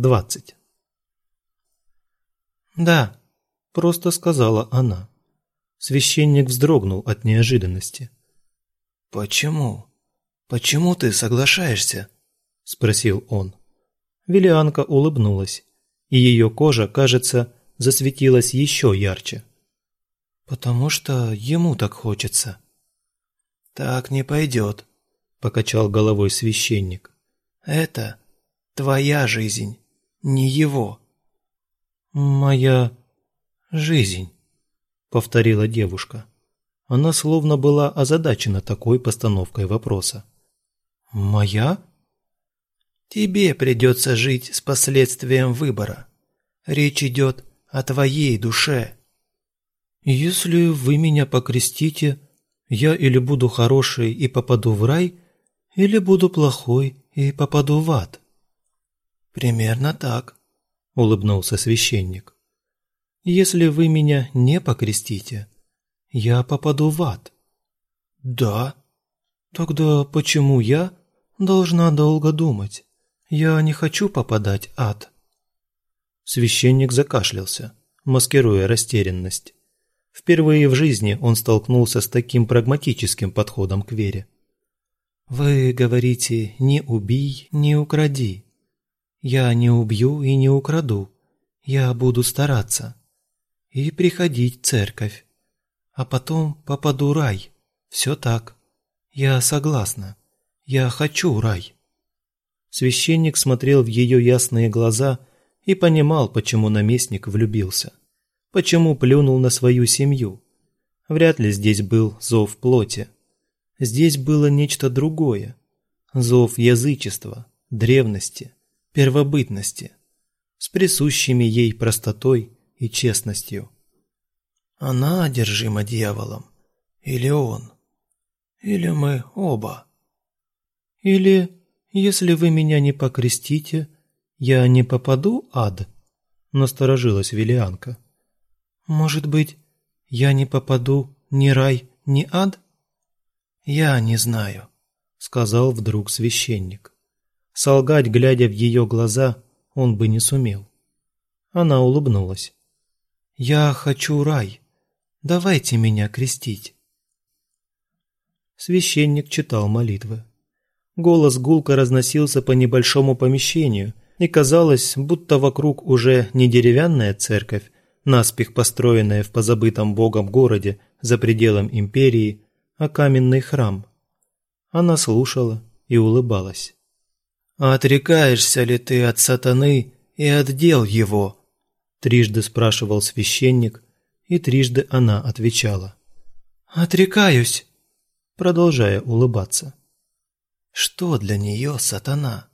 20. «Да», – просто сказала она. Священник вздрогнул от неожиданности. «Почему? Почему ты соглашаешься?» – спросил он. Велианка улыбнулась, и ее кожа, кажется, засветилась еще ярче. «Потому что ему так хочется». «Так не пойдет», – покачал головой священник. «Это твоя жизнь не его. Моя жизнь, повторила девушка. Она словно была озадачена такой постановкой вопроса. Моя? Тебе придется жить с последствием выбора. Речь идет о твоей душе. Если вы меня покрестите, я или буду хороший и попаду в рай, или буду плохой и попаду в ад. Примерно так, улыбнулся священник. Если вы меня не покрестите, я попаду в ад. Да. Тогда почему я должна долго думать? Я не хочу попадать в ад. Священник закашлялся, маскируя растерянность. Впервые в жизни он столкнулся с таким прагматическим подходом к вере. Вы говорите: "Не убий, не укради". Я не убью и не украду. Я буду стараться. И приходить в церковь. А потом попаду в рай. Все так. Я согласна. Я хочу рай. Священник смотрел в ее ясные глаза и понимал, почему наместник влюбился. Почему плюнул на свою семью. Вряд ли здесь был зов плоти. Здесь было нечто другое. Зов язычества, древности, первобытности, с присущими ей простотой и честностью. Она одержима дьяволом, или он, или мы оба. Или, если вы меня не покрестите, я не попаду ад, насторожилась Велианка. Может быть, я не попаду ни рай, ни ад? Я не знаю, сказал вдруг священник. Солгать, глядя в ее глаза, он бы не сумел. Она улыбнулась. «Я хочу рай. Давайте меня крестить». Священник читал молитвы. Голос гулко разносился по небольшому помещению, и казалось, будто вокруг уже не деревянная церковь, наспех построенная в позабытом богом городе за пределом империи, а каменный храм. Она слушала и улыбалась. «Отрекаешься ли ты от сатаны и от дел его?» Трижды спрашивал священник, и трижды она отвечала. «Отрекаюсь», продолжая улыбаться. «Что для нее сатана?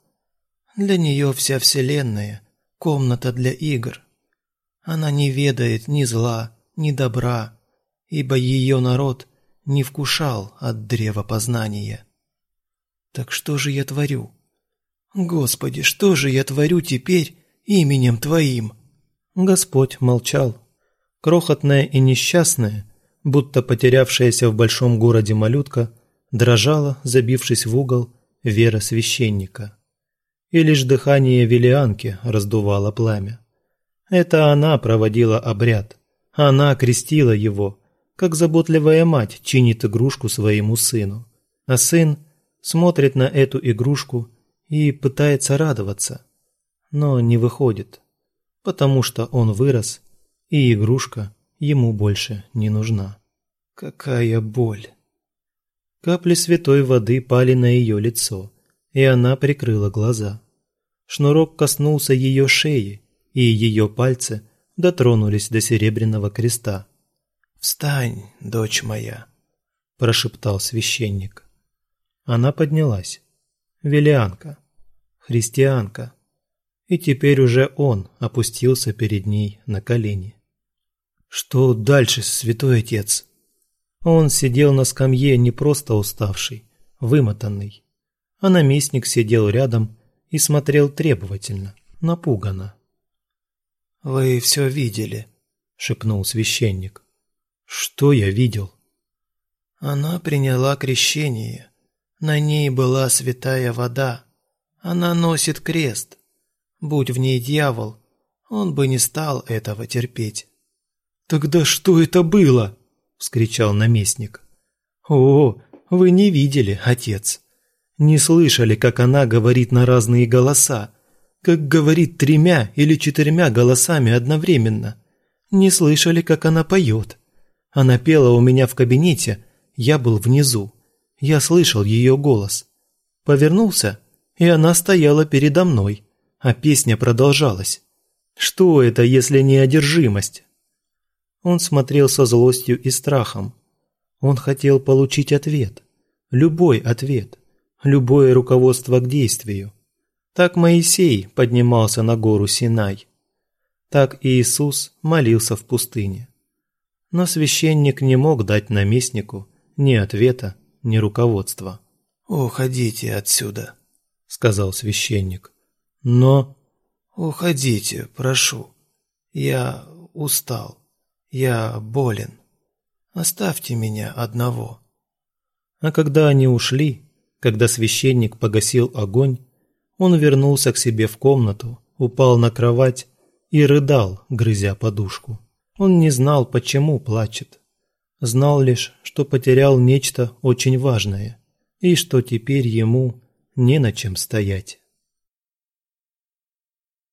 Для нее вся вселенная – комната для игр. Она не ведает ни зла, ни добра, ибо ее народ не вкушал от древа познания. Так что же я творю?» Господи, что же я творю теперь именем Твоим? Господь молчал. Крохотная и несчастная, будто потерявшаяся в большом городе малютка, дрожала, забившись в угол, вера священника. И лишь дыхание велианки раздувало пламя. Это она проводила обряд. Она крестила его, как заботливая мать чинит игрушку своему сыну. А сын смотрит на эту игрушку и пытается радоваться, но не выходит, потому что он вырос, и игрушка ему больше не нужна. Какая боль! Капли святой воды пали на ее лицо, и она прикрыла глаза. Шнурок коснулся ее шеи, и ее пальцы дотронулись до серебряного креста. «Встань, дочь моя», – прошептал священник. Она поднялась. Велианка, христианка. И теперь уже он опустился перед ней на колени. Что дальше, святой отец? Он сидел на скамье не просто уставший, вымотанный, а наместник сидел рядом и смотрел требовательно, напуганно. «Вы все видели», – шепнул священник. «Что я видел?» «Она приняла крещение. На ней была святая вода. Она носит крест. Будь в ней дьявол, он бы не стал этого терпеть. «Тогда что это было?» – вскричал наместник. «О, вы не видели, отец. Не слышали, как она говорит на разные голоса, как говорит тремя или четырьмя голосами одновременно. Не слышали, как она поет. Она пела у меня в кабинете, я был внизу. Я слышал ее голос. Повернулся, и она стояла передо мной, а песня продолжалась. Что это, если не одержимость? Он смотрел со злостью и страхом. Он хотел получить ответ. Любой ответ. Любое руководство к действию. Так Моисей поднимался на гору Синай. Так Иисус молился в пустыне. Но священник не мог дать наместнику ни ответа, ни руководства. «Уходите отсюда», — сказал священник. «Но...» «Уходите, прошу. Я устал. Я болен. Оставьте меня одного». А когда они ушли, когда священник погасил огонь, он вернулся к себе в комнату, упал на кровать и рыдал, грызя подушку. Он не знал, почему плачет. Знал лишь, что потерял нечто очень важное и что теперь ему не на чем стоять.